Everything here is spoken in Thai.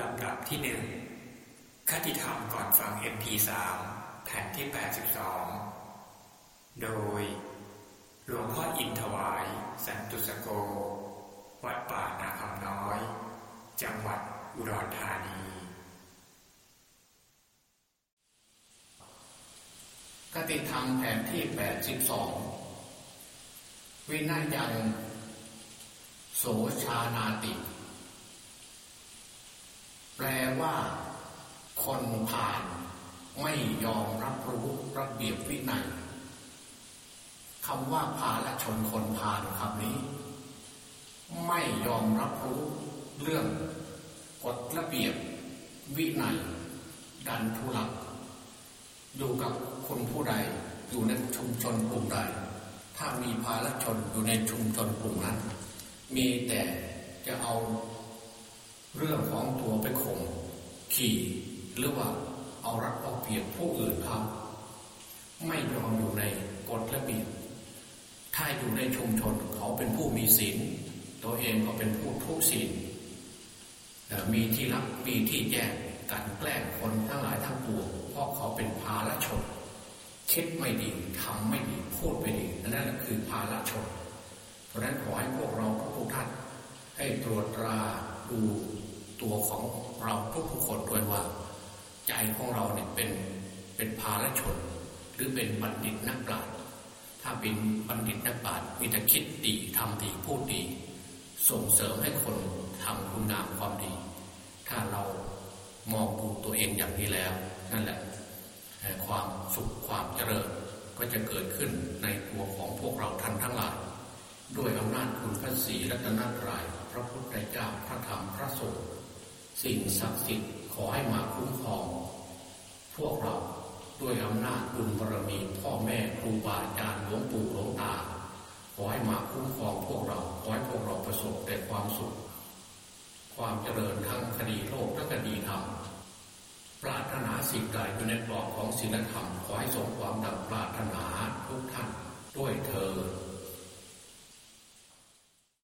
ลำดับที่หนึ่งคติธรรมก่อนฟัง MP3 แผ่นที่ 82 โดย หลวงพ่ออินทวาย สันตุสโก วัดป่านาคำน้อย จังหวัดอุดรธานีคติธรรมแผ่นที่ 82 วินัยยังโสชานาติ แปลว่า คนผ่าน ไม่ยอมรับรู้ระเบียบวินัยคำว่าพาละชนคนผ่านคำนี้ ไม่ยอมรับรู้เรื่องกฎระเบียบวินัยดันทุลักอยู่กับคนผู้ใดอยู่ในชุมชนกลุ่มใด ถ้ามีภาลชนอยู่ในชุมชนกลุ่มนั้น มีแต่จะเอา เรื่องของตัวไปข่มขี่หรือว่าเอารัดเอาเปรียบผู้อื่นเขาไม่ยอมอยู่ในกฎระเบียบถ้าอยู่ในชุมชนเขาเป็นผู้มีศีลตัวเองก็เป็นผู้ทุศีลมีที่รับมีที่แจ้งกันแกล้งคนทั้งหลายทั้งปวงเพราะเขาเป็นภาลชนคิดไม่ดีทำไม่ดีพูดไม่ดีนั่นคือภาลชน เพราะนั้นขอให้พวกเราทุกท่านให้ตรวจตราดู ตัวของเราทุกๆคนด้วยว่า ใจของเราเนี่ยเป็นเป็นภาลชน หรือเป็นบัณฑิตนักปราชญ์ถ้าเป็นบัณฑิตนักปราชญ์มีแต่คิดดีทำดีพูดดี ส่งเสริมให้คนทำคุณงามความดี ถ้าเรามองดูตัวเองอย่างนี้แล้ว นั่นแหละ ความสุขความเจริญก็จะเกิดขึ้นในตัวของพวกเราท่านทั้งหลาย ด้วยอำนาจคุณพระศรีรัตนตรัยพระพุทธเจ้าพระธรรมพระสงฆ์ สิ่งศักดิ์สิทธิ์ขอให้มาคุ้มครอง พวกเราด้วยอำนาจบุญบารมีพ่อแม่ครูบาอาจารย์หลวงปู่หลวงตาขอให้มาคุ้มครองพวกเราขอให้พวกเราประสบแต่ความสุข ความเจริญทั้งคดีโลกและคดีธรรมปรารถนาสิ่งใดอยู่ในกรอบของศีลธรรมขอให้สมความดังปรารถนาทุกท่านด้วยเธอ